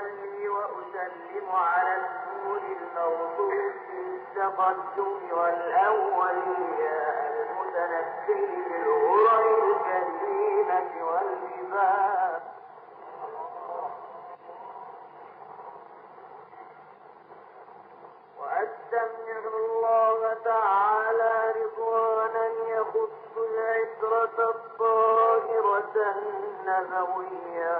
وأصلي وأسلم على النور الموصول بالتقدم والأولياء المتنفذ بالغرر الكريمة والجبال وأستمع الله تعالى رضوانا يخص العترة الطاهرة النبوية.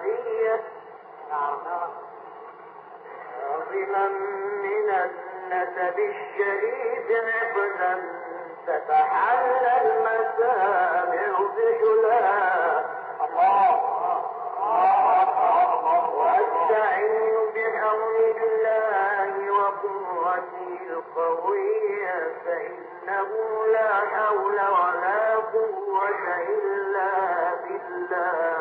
عبقريا عظما من النسب الشريف عقدا تتحلى المسامع بحلا واستعين بحول الله وقوته القوية فإنه لا حول ولا قوة إلا أدخل